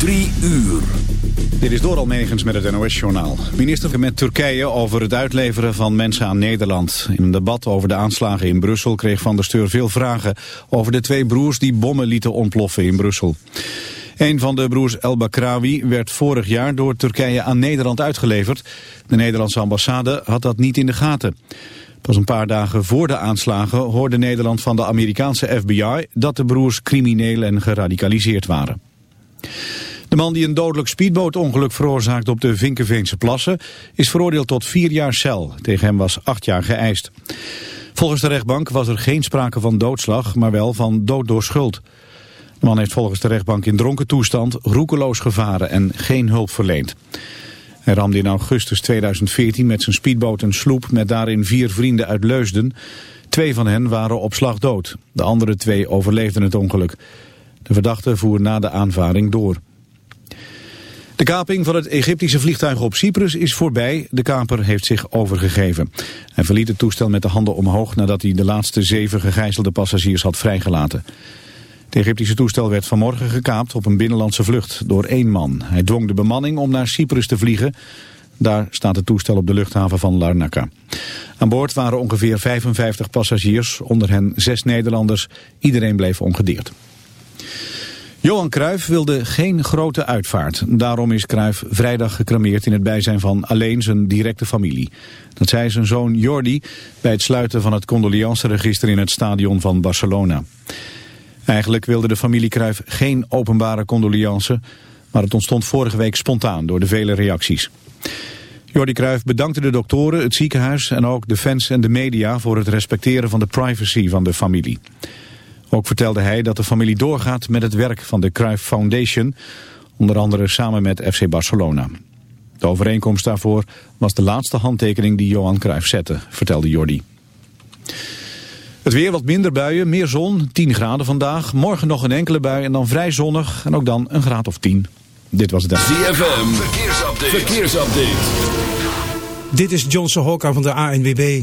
Drie uur. Dit is Doral Megens met het NOS-journaal. Minister met Turkije over het uitleveren van mensen aan Nederland. In een debat over de aanslagen in Brussel kreeg Van der Steur veel vragen... over de twee broers die bommen lieten ontploffen in Brussel. Een van de broers El Bakrawi werd vorig jaar door Turkije aan Nederland uitgeleverd. De Nederlandse ambassade had dat niet in de gaten. Pas een paar dagen voor de aanslagen hoorde Nederland van de Amerikaanse FBI... dat de broers crimineel en geradicaliseerd waren. De man die een dodelijk speedbootongeluk veroorzaakte op de Vinkenveense plassen is veroordeeld tot vier jaar cel. Tegen hem was acht jaar geëist. Volgens de rechtbank was er geen sprake van doodslag, maar wel van dood door schuld. De man heeft volgens de rechtbank in dronken toestand roekeloos gevaren en geen hulp verleend. Hij ramde in augustus 2014 met zijn speedboot een sloep met daarin vier vrienden uit Leusden. Twee van hen waren op slag dood. De andere twee overleefden het ongeluk. De verdachte voer na de aanvaring door. De kaping van het Egyptische vliegtuig op Cyprus is voorbij. De kaper heeft zich overgegeven. Hij verliet het toestel met de handen omhoog nadat hij de laatste zeven gegijzelde passagiers had vrijgelaten. Het Egyptische toestel werd vanmorgen gekaapt op een binnenlandse vlucht door één man. Hij dwong de bemanning om naar Cyprus te vliegen. Daar staat het toestel op de luchthaven van Larnaca. Aan boord waren ongeveer 55 passagiers, onder hen zes Nederlanders. Iedereen bleef ongedeerd. Johan Cruijff wilde geen grote uitvaart. Daarom is Cruijff vrijdag gecremeerd in het bijzijn van alleen zijn directe familie. Dat zei zijn zoon Jordi bij het sluiten van het condoleanceregister in het stadion van Barcelona. Eigenlijk wilde de familie Cruijff geen openbare condoleance, maar het ontstond vorige week spontaan door de vele reacties. Jordi Cruijff bedankte de doktoren, het ziekenhuis en ook de fans en de media voor het respecteren van de privacy van de familie. Ook vertelde hij dat de familie doorgaat met het werk van de Cruyff Foundation, onder andere samen met FC Barcelona. De overeenkomst daarvoor was de laatste handtekening die Johan Cruijff zette, vertelde Jordi. Het weer wat minder buien, meer zon, 10 graden vandaag. Morgen nog een enkele bui en dan vrij zonnig en ook dan een graad of 10. Dit was het. ZFM, verkeersupdate. verkeersupdate. Dit is Johnson Hokka van de ANWB.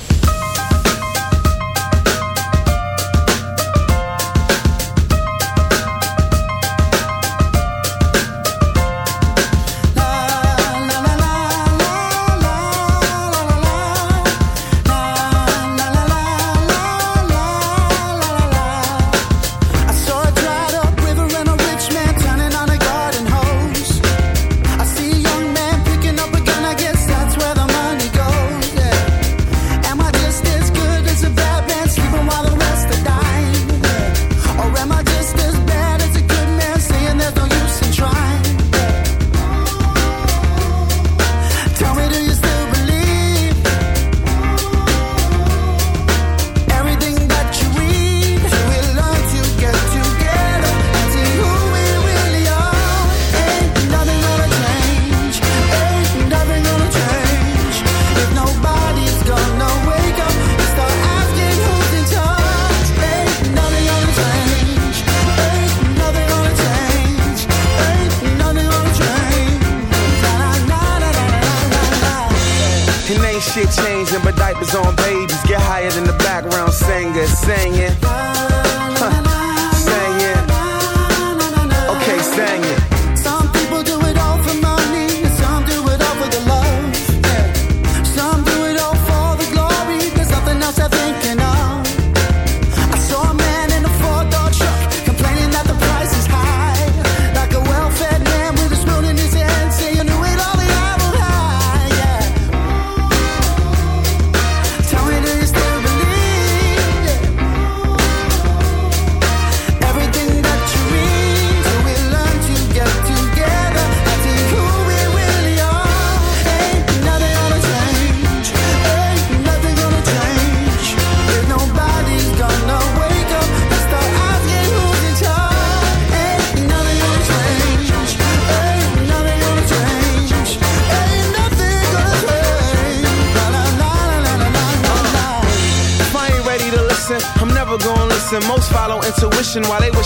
Changing, and my diapers on babies. Get higher than the background singer singing.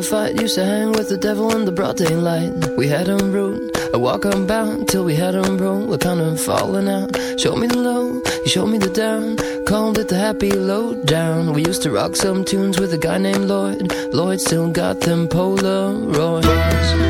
a fight, used to hang with the devil in the broad daylight. We had him rude, a walk unbound, till we had him broke, we're kind of falling out. Showed me the low, he showed me the down, called it the happy low down. We used to rock some tunes with a guy named Lloyd, Lloyd still got them Polaroids.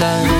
Daylight.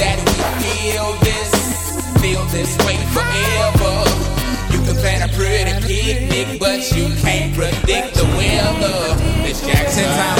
that we feel this, feel this way forever. You can plan a pretty picnic, but you can't predict the weather. Miss Jackson times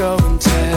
Show and tell.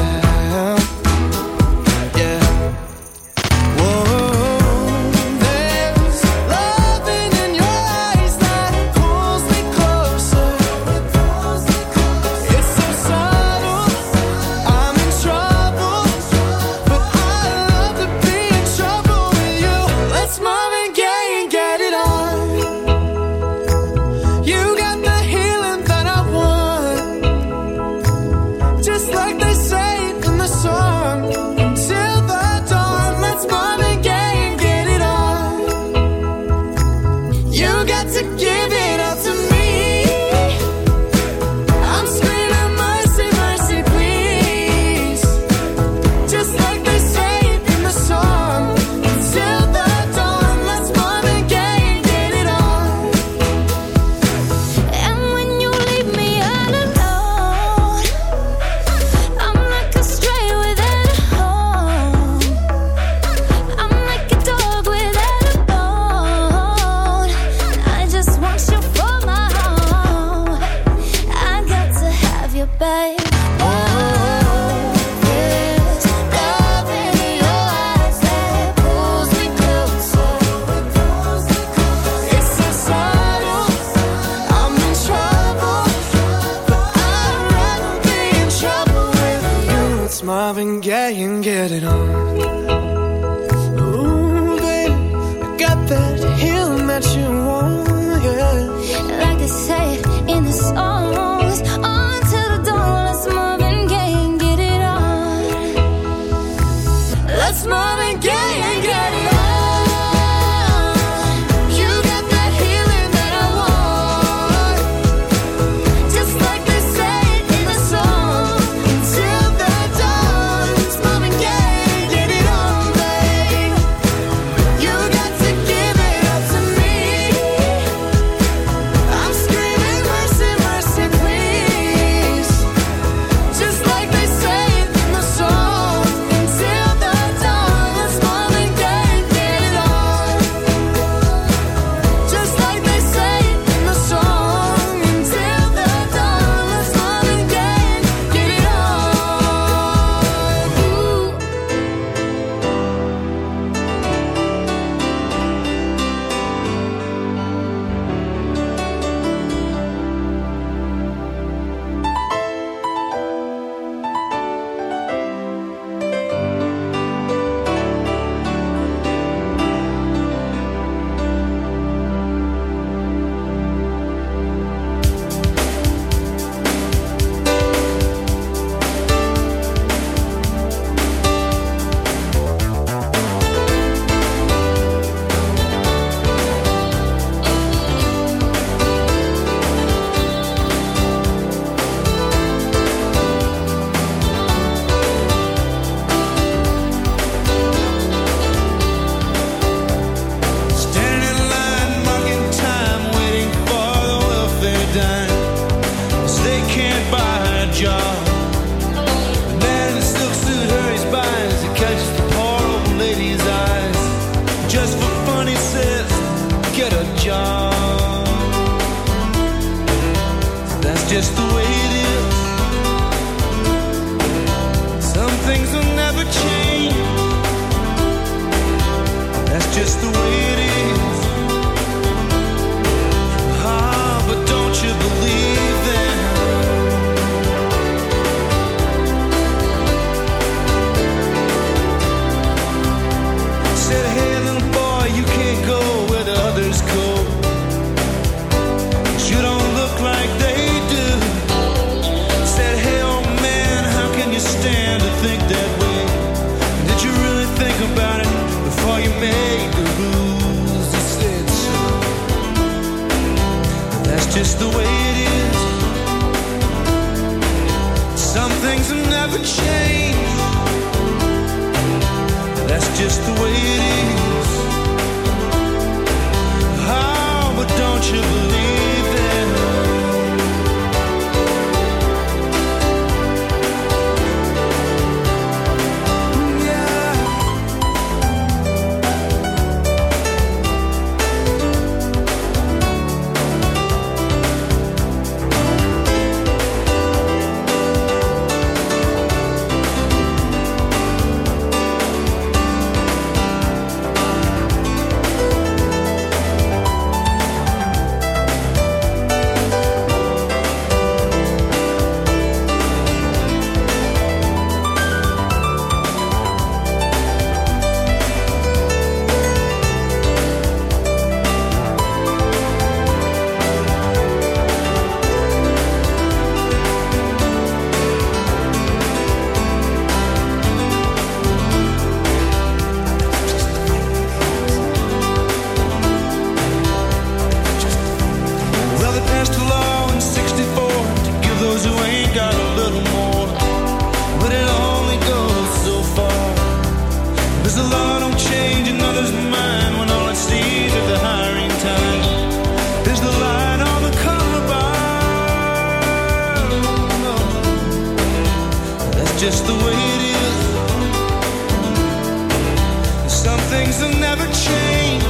things never change.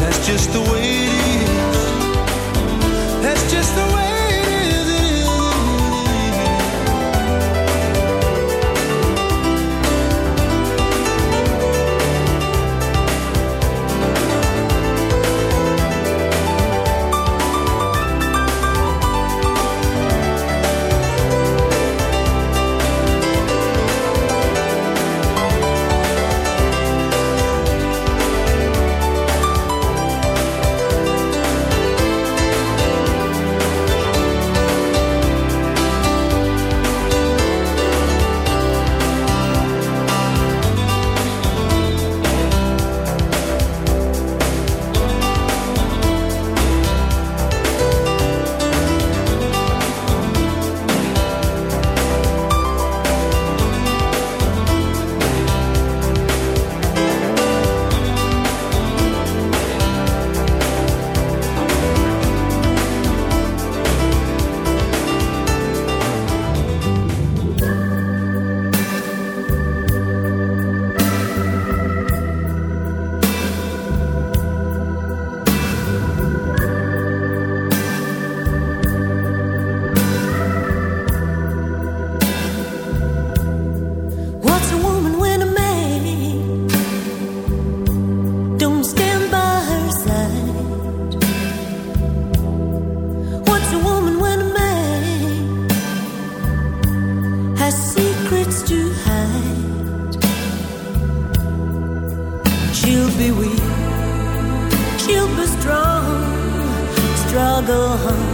That's just the way it is. That's just the way I'll go home.